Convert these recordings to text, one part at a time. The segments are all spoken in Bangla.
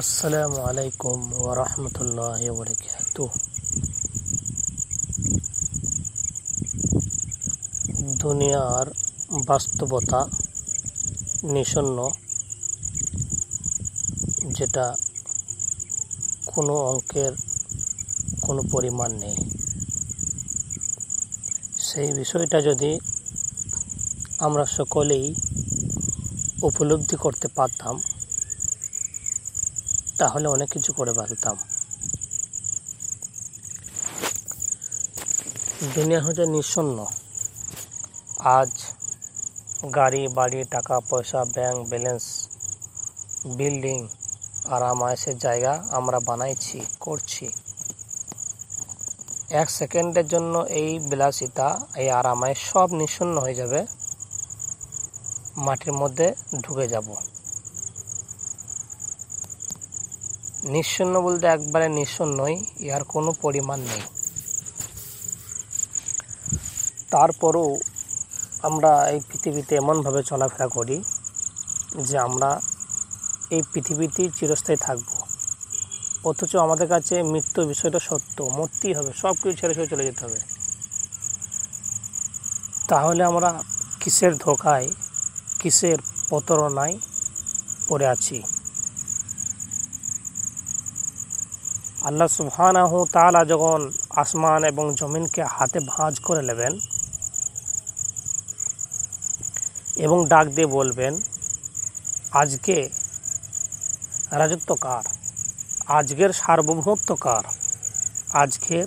আসসালামু আলাইকুম ওরহমতুল্লাহ বরকাত দুনিয়ার বাস্তবতা নিশন্ন যেটা কোনো অঙ্কের কোনো পরিমাণ নেই। সেই বিষয়টা যদি আমরা সকলেই উপলব্ধি করতে পারতাম তাহলে অনেক কিছু করে পারতাম দুনিয়া হচ্ছে নিঃশূন্য আজ গাড়ি, বাড়ি, টাকা, পয়সা ব্যাংক ব্যালেন্স বিল্ডিং আরাম আয়েসের জায়গা আমরা বানাইছি, করছি। এক সেকেন্ডের জন্য এই বিলাসিতা, এই আরামায় সব নিঃশূন্য হয়ে যাবে, মাটির মধ্যে ঢুকে যাব। নিঃশূন্য বলতে একবারে নিঃশূন্যই, ইয়ার কোনো পরিমাণ নেই। তারপরও আমরা এই পৃথিবীতে এমনভাবে চলাফেরা করি যে আমরা এই পৃথিবীতেই চিরস্থায়ী থাকব। অথচ আমাদের কাছে মৃত্যু বিষয়টা সত্য, মরতেই হবে সব কিছু ছেড়ে ছেড়ে চলে যেতে হবে। তাহলে আমরা কিসের ধোকায়, কিসের প্রতারণায় পড়ে আছি? আল্লাহ সুবহানাহু তাআলা যখন আসমান এবং জমিনকে হাতে ভাঁজ করে নেবেন এবং ডাক দিয়ে বলবেন, আজকে রাজত্ব কার? আজকের সার্বভৌমত্ব কার? আজকের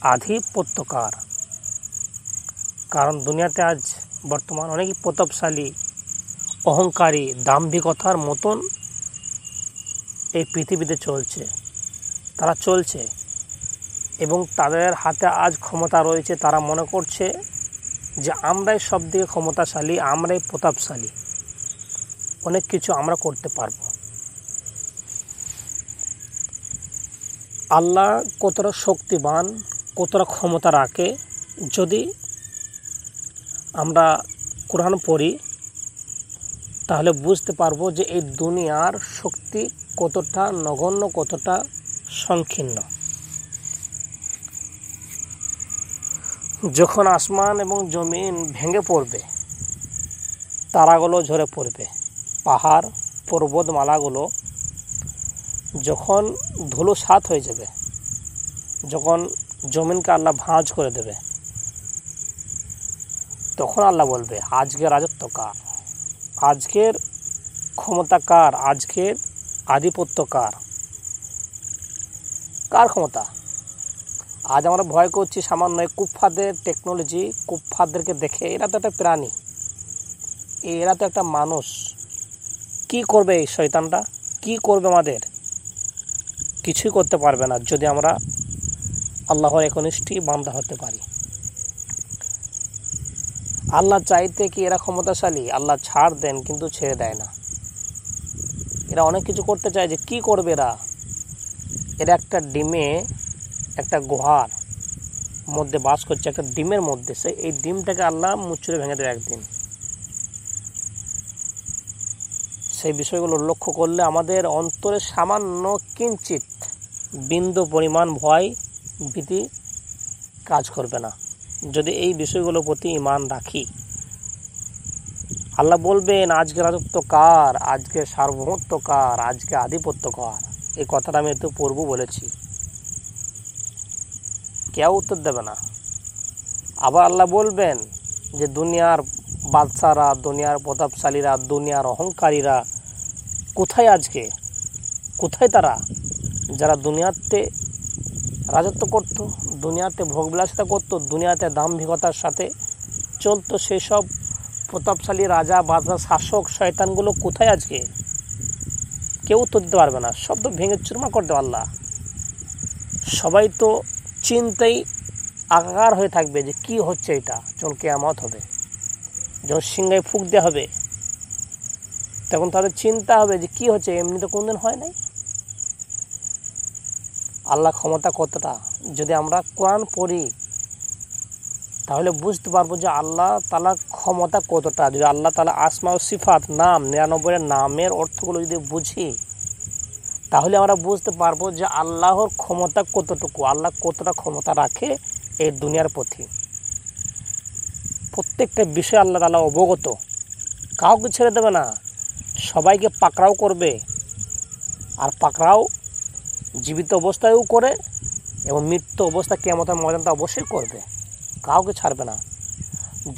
আধিপত্য কার? কারণ দুনিয়াতে আজ বর্তমান অনেকই প্রতাপশালী, অহংকারী, দাম্ভিকতার মতন এই পৃথিবীতে চলছে। তারা চলছে। এবং তাদের হাতে আজ ক্ষমতা রয়েছে, তারা মনে করছে যে আমরাই সব দিকে ক্ষমতাশালী, আমরাই প্রতাপশালী। অনেক কিছু আমরা করতে পারব। আল্লাহ কতটা শক্তিবান, কতটা ক্ষমতা রাখে, যদি আমরা কোরআন পড়ি, তাহলে বুঝতে পারব যে এই দুনিয়ার শক্তি কতটা নগণ্য, কতটা সংকীর্ণ। যখন আসমান এবং জমিন ভেঙে পড়বে, তারাগুলো ঝরে পড়বে। পাহাড় পর্বতমালাগুলো যখন ধুলো সাত হয়ে যাবে, যখন জমিনকে আল্লাহ ভাঁজ করে দেবে, তখন আল্লাহ বলবে, আজকের রাজত্ব কার? আজকের ক্ষমতা কার? আজকের আধিপত্য কার ক্ষমতা? আজ আমরা ভয় করছি সামান্য কুফফাদের টেকনোলজি কুফফাদেরকে দেখে। এরা তো একটা প্রাণী। এরা তো একটা মানুষ। কি করবে এই শয়তানটা? কি করবে আমাদের? কিছুই করতে পারবে না যদি আমরা আল্লাহর একনিষ্ঠী বান্দা হতে পারি। আল্লাহ চাইতে কি এরা ক্ষমতাশালী? আল্লাহ ছাড় দেন, কিন্তু ছেড়ে দেয় না। এরা অনেক কিছু করতে চায় যে কি করবে এরা? এরা একটা ডিমে একটা গুহার মধ্যে বাস করছে, একটা ডিমের মধ্যে। সে এই ডিমটাকে আল্লাহ মুচুরে ভেঙে দেবে একদিন। সেই বিষয়গুলো লক্ষ্য করলে আমাদের অন্তরে সামান্য কিঞ্চিত বিন্দু পরিমাণ ভয়, ভীতি কাজ করবে না। যদি এই বিষয়গুলোর প্রতি ইমান রাখি। আল্লাহ বলবেন আজকে রাজত্ব কার? আজকে সার্বভৌমত্ব কার? আজকে আধিপত্য কার? এই কথাটা আমি একটু পড়ব বলেছি। কেউ উত্তর দেবে না। আবার আল্লাহ বলবেন যে, দুনিয়ার বাদশারা, দুনিয়ার প্রতাপশালীরা, দুনিয়ার অহংকারীরা কোথায় আজকে? কোথায় তারা? যারা দুনিয়াতে রাজত্ব করত, দুনিয়াতে ভোগবিলাসিতা করতো, দুনিয়াতে দাম্ভিকতার সাথে চলতো, সেসব প্রতাপশালী রাজা, বাদশা, শাসক, শয়তানগুলো কোথায় আজকে? কেউ তো দিতে পারবে না। সব তো ভেঙে চুরমা করতে আল্লাহ। সবাই তো চিন্তাই আকার হয়ে থাকবে যে কি হচ্ছে এটা। যখন কেয়ামত হবে। যখন সিংহায় ফুক দেওয়া হবে, তখন তাদের চিন্তা হবে যে কি হচ্ছে, এমনি তো কোনদিন হয় নাই। আল্লাহ ক্ষমতা কতটা? যদি আমরা কোরআন পড়ি তাহলে বুঝতে পারব যে আল্লাহ তালা ক্ষমতা কতটা। যদি আল্লাহ তালা আসমা ও সিফাত, নাম, নিরানব্বই নামের অর্থগুলো যদি বুঝি, তাহলে আমরা বুঝতে পারব যে আল্লাহর ক্ষমতা কতটুকু, আল্লাহ কতটা ক্ষমতা রাখে এই দুনিয়ার প্রতি। প্রত্যেকটা বিষয়ে আল্লাহ তালা অবগত। কাউকে ছেড়ে দেবে না। সবাইকে পাকড়াও করবে। আর পাকড়াও জীবিত অবস্থায়ও করে এবং মৃত্যু অবস্থা কেমতের ময়দানটা অবশ্যই করবে। কাউকে ছাড়বে না।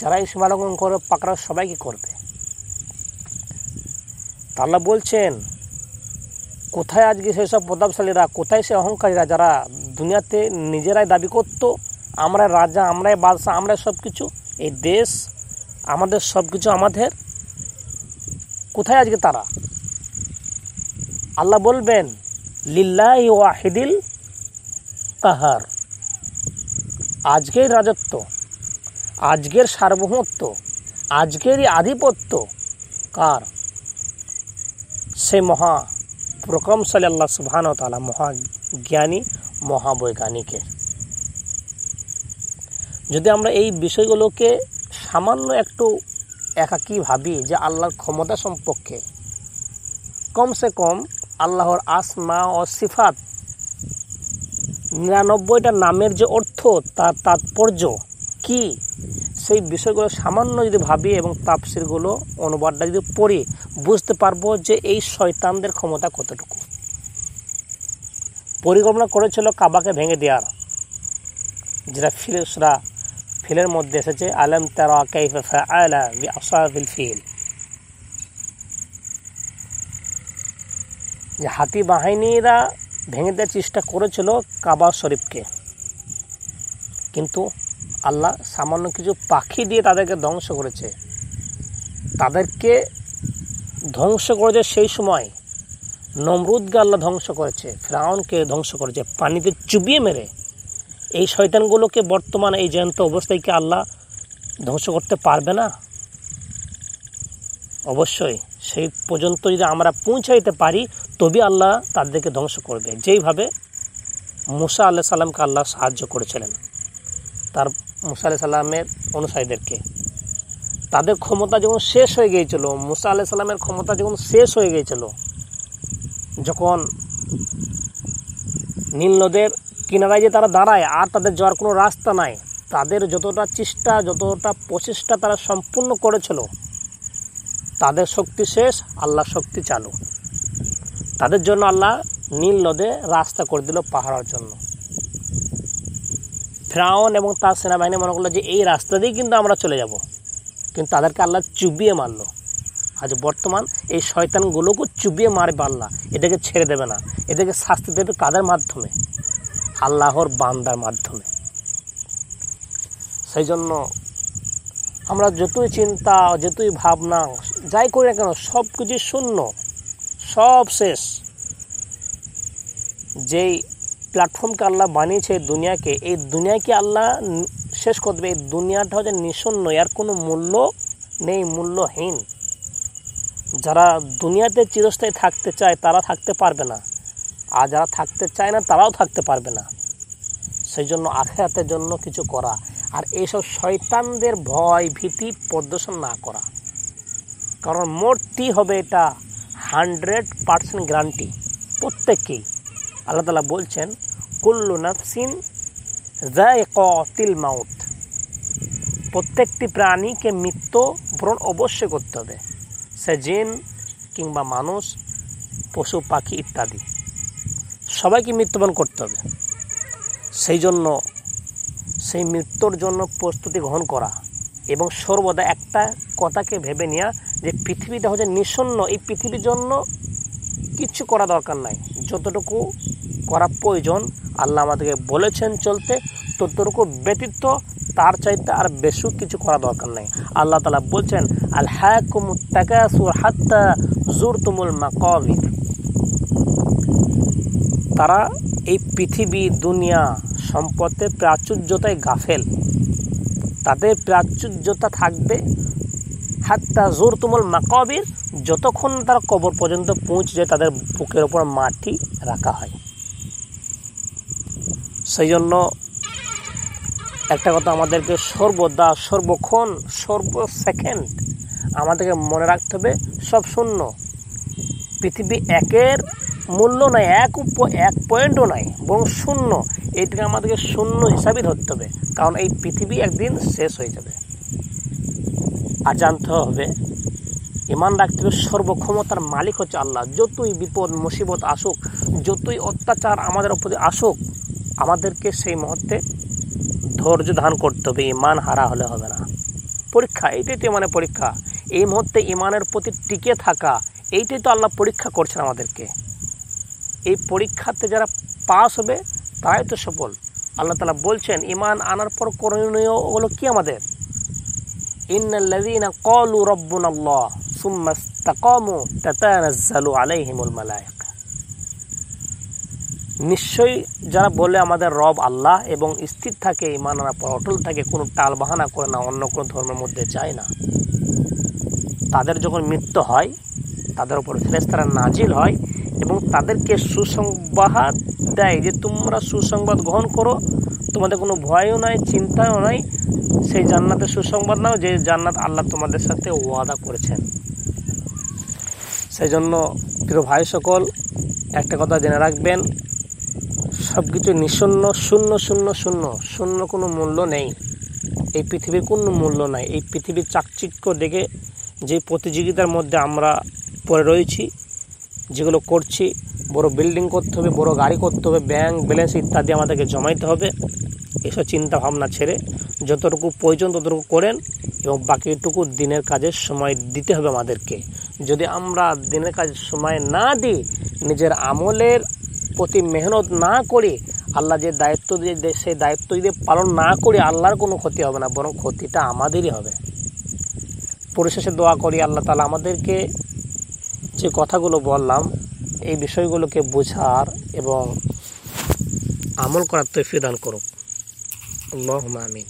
যারা এই সীমালঙ্ঘন করবে পাকড়াও সবাইকে করবে। আল্লাহ বলছেন, কোথায় আজকে সেসব প্রতাপশালীরা, কোথায় সে অহংকারীরা যারা দুনিয়াতে নিজেরাই দাবি করতো আমরা রাজা, আমরাই বাদশাহ, আমরাই সব কিছু এই দেশ, আমাদের সব কিছু আমাদের? কোথায় আজকে তারা? আল্লাহ বলবেন, লিল্লাহ ওয়াহিদিল কাহার। আজকের রাজত্ব, আজকের সার্বভৌমত্ব, আজকেরই আধিপত্য কার? সে মহা প্রকমশালী আল্লাহ সুবহান তালা মহাজ্ঞানী মহাবৈজ্ঞানিকের যদি আমরা এই বিষয়গুলোকে সামান্য একটু একাকী ভাবি যে আল্লাহর ক্ষমতা সম্পর্কে, কমসে কম আল্লাহর আসমা ও সিফাত নিরানব্বইটা নামের যে অর্থ, তার তাৎপর্য কি? সেই বিষয়গুলো সামান্য যদি ভাবি এবং তাপসিরগুলো অনুবাদটা যদি পড়ি, বুঝতে পারব যে এই শয়তানদের ক্ষমতা কতটুকু। পরিকল্পনা করেছিল কাবাকে ভেঙে দেওয়ার। যেটা ফিলসরা ফিলের মধ্যে এসেছে, আলম তারা ফিল? যে হাতি বাহিনীরা ভেঙে দেওয়ার চেষ্টা করেছিল কাবা শরীফকে। কিন্তু আল্লাহ সামান্য কিছু পাখি দিয়ে তাদেরকে ধ্বংস করেছে। তাদেরকে ধ্বংস করেছে সেই সময় নমরুদকে আল্লাহ ধ্বংস করেছে, ফ্রাউনকে ধ্বংস করেছে, পানিতে চুবিয়ে মেরে। এই শয়তানগুলোকে বর্তমানে এই জ্যান্ত অবস্থায় কি আল্লাহ ধ্বংস করতে পারবে না? অবশ্যই, সেই পর্যন্ত যদি আমরা পৌঁছাইতে পারি তবে আল্লাহ তাদেরকে ধ্বংস করবে। যেইভাবে মুসা আল্লাহ সাল্লামকে আল্লাহ সাহায্য করেছিলেন, তার মুসা আল্লাহ সাল্লামের অনুসারীদেরকে। তাদের ক্ষমতা যখন শেষ হয়ে গিয়েছিল, মুসা আল্লাহ সাল্লামের ক্ষমতা যখন শেষ হয়ে গিয়েছিল, যখন নীল নদের কিনারায় যে তারা দাঁড়ায়, আর তাদের যাওয়ার কোনো রাস্তা নাই, তাদের যতটা চেষ্টা, যতটা প্রচেষ্টা তারা সম্পূর্ণ করেছিল, তাদের শক্তি শেষ আল্লাহ শক্তি চালু। তাদের জন্য আল্লাহ নীল নদে রাস্তা করে দিল পাহাড়ের জন্য। ফ্রাউন এবং তার সেনাবাহিনী মনে করল যে, এই রাস্তা দিয়ে কিন্তু আমরা চলে যাব। কিন্তু তাদেরকে আল্লাহ চুবিয়ে মারলো। আজ বর্তমান এই শয়তানগুলোকে চুবিয়ে মারবে আল্লাহ এদেরকে ছেড়ে দেবে না। এদেরকে শাস্তি দেবে কাদের মাধ্যমে? আল্লাহর বান্দার মাধ্যমে। সেই জন্য আমরা যতই চিন্তা, যতই ভাবনা, যাই করি না কেন সব কিছু শূন্য। সব শেষ। যেই প্ল্যাটফর্মকে আল্লাহ বানিয়েছে দুনিয়াকে, এই দুনিয়াকে আল্লাহ শেষ করে দেবে। এই দুনিয়াটা হচ্ছে নিঃশূন্য এর কোনো মূল্য নেই, মূল্যহীন। যারা দুনিয়াতে চিরস্থায়ী থাকতে চায়, তারা থাকতে পারবে না। আর যারা থাকতে চায় না, তারাও থাকতে পারবে না। সেই জন্য আখেরাতের জন্য কিছু করা। আর এইসব শয়তানদের ভয়, ভীতি প্রদর্শন না করা। কারণ মোটটি হবে এটা? হান্ড্রেড পারসেন্ট গ্যারান্টি প্রত্যেককেই। আল্লাহ তালা বলছেন, কুল্লু নাফসিন কতিল মাউত। প্রত্যেকটি প্রাণীকে মৃত্যু বরণ অবশ্যই করতে হবে। সে জিন কিংবা মানুষ, পশু, পাখি ইত্যাদি। সবাইকে মৃত্যুবরণ করতে হবে। সেই জন্য, সেই মৃত্যুর জন্য প্রস্তুতি গ্রহণ করা এবং সর্বদা একটা কথাকে ভেবে নেওয়া যে পৃথিবীটা হচ্ছে নিঃসন্ন এই পৃথিবীর জন্য কিচ্ছু করা দরকার নাই। যতটুকু করা প্রয়োজন। আল্লাহ আমাদেরকে বলেছেন চলতে। ততটুকু ব্যতীত তার চাইতে আর বেশি কিছু করা দরকার নেই। আল্লাহ তালা বলছেন আল হ্যাকুমুত্তাকাসুর হাত্তা তারা এই পৃথিবী, দুনিয়া সম্পদে প্রাচুর্যতায় গাফেল। তাদের প্রাচুর্যতা থাকবে হাত্তা জোর তুমল মাকাবির, যতক্ষণ তারা কবর পর্যন্ত পৌঁছে যায়, তাদের বুকের ওপর মাটি রাখা হয়। সেই জন্য একটা কথা আমাদেরকে সর্বদা, সর্বক্ষণ সর্ব সেকেন্ড আমাদেরকে মনে রাখতে হবে, সব শূন্য। পৃথিবী একের মূল্য নাই, এক এক পয়েন্টও নাই, বরং শূন্য। এইটাকে আমাদেরকে শূন্য হিসাবে ধরতে হবে, কারণ এই পৃথিবী একদিন শেষ হয়ে যাবে। আর জানতে হবে, ইমান রাখতে হবে সর্বক্ষমতার মালিক হচ্ছে আল্লাহ। যতই বিপদ, মুসিবত আসুক, যতই অত্যাচার আমাদের উপরে আসুক আমাদেরকে সেই মুহূর্তে ধৈর্য ধারণ করতে হবে, ইমান হারা হলে হবে না। পরীক্ষা, এইটাই তো ইমানের পরীক্ষা। এই মুহূর্তে ইমানের প্রতি টিকে থাকা, এইটাই তো আল্লাহ পরীক্ষা করছেন আমাদেরকে। এই পরীক্ষাতে যারা পাস হবে, তারাই তো সফল। আল্লাহ তালা বলছেন, ইমান আনার পর করণীয় ওগুলো কি আমাদের? ইন্নাল্লাযীনা ক্বালু রাব্বুনাল্লাহ সুম্মা ইসতাকামু তাতানাজ্জালু আলাইহিমুল মালায়েকা। নিশ্চয়ই যারা বলে আমাদের রব আল্লাহ এবং স্থির থাকে ইমান আনার পর, অটল থাকে, কোনো টাল বাহানা করে না, অন্য কোনো ধর্মের মধ্যে যায় না। তাদের যখন মৃত্যু হয়, তাদের উপর ফেরেস্তারা নাজিল হয় এবং তাদেরকে সুসংবাদ দেয় যে, তোমরা সুসংবাদ গ্রহণ করো, তোমাদের কোনো ভয়ও নাই, চিন্তাও নাই, সেই জান্নাতের সুসংবাদ নাও, যে জান্নাত আল্লাহ তোমাদের সাথে ওয়াদা করেছেন। সেই জন্য প্রিয় ভাই সকল, একটা কথা জেনে রাখবেন সব কিছু নিঃশূন্য, শূন্য শূন্য শূন্য শূন্য কোনো মূল্য নেই। এই পৃথিবীর কোনো মূল্য নাই। এই পৃথিবীর চাকচিক্য দেখে যে প্রতিযোগিতার মধ্যে আমরা পড়ে রয়েছি, যেগুলো করছি, বড় বিল্ডিং করতে হবে, বড় গাড়ি করতে হবে, ব্যাংক ব্যালেন্স ইত্যাদি আমাদেরকে জমাইতে হবে, এসব চিন্তা ভাবনা ছেড়ে যতটুকু প্রয়োজন ততটুকু করেন এবং বাকিটুকু দিনের কাজের সময় দিতে হবে আমাদেরকে। যদি আমরা দিনের কাজের সময় না দিই, নিজের আমলের প্রতি মেহনত না করে আল্লাহ যে দায়িত্ব দিয়ে সেই দায়িত্ব যদি পালন না করে আল্লাহর কোনো ক্ষতি হবে না, বরং ক্ষতিটা আমাদেরই হবে। পরিশেষে দোয়া করি, আল্লাহ তালা আমাদেরকে যে কথাগুলো বললাম, এই বিষয়গুলোকে বোঝার এবং আমল করার তৈফি দান করুক। আল্লাহ আমিন।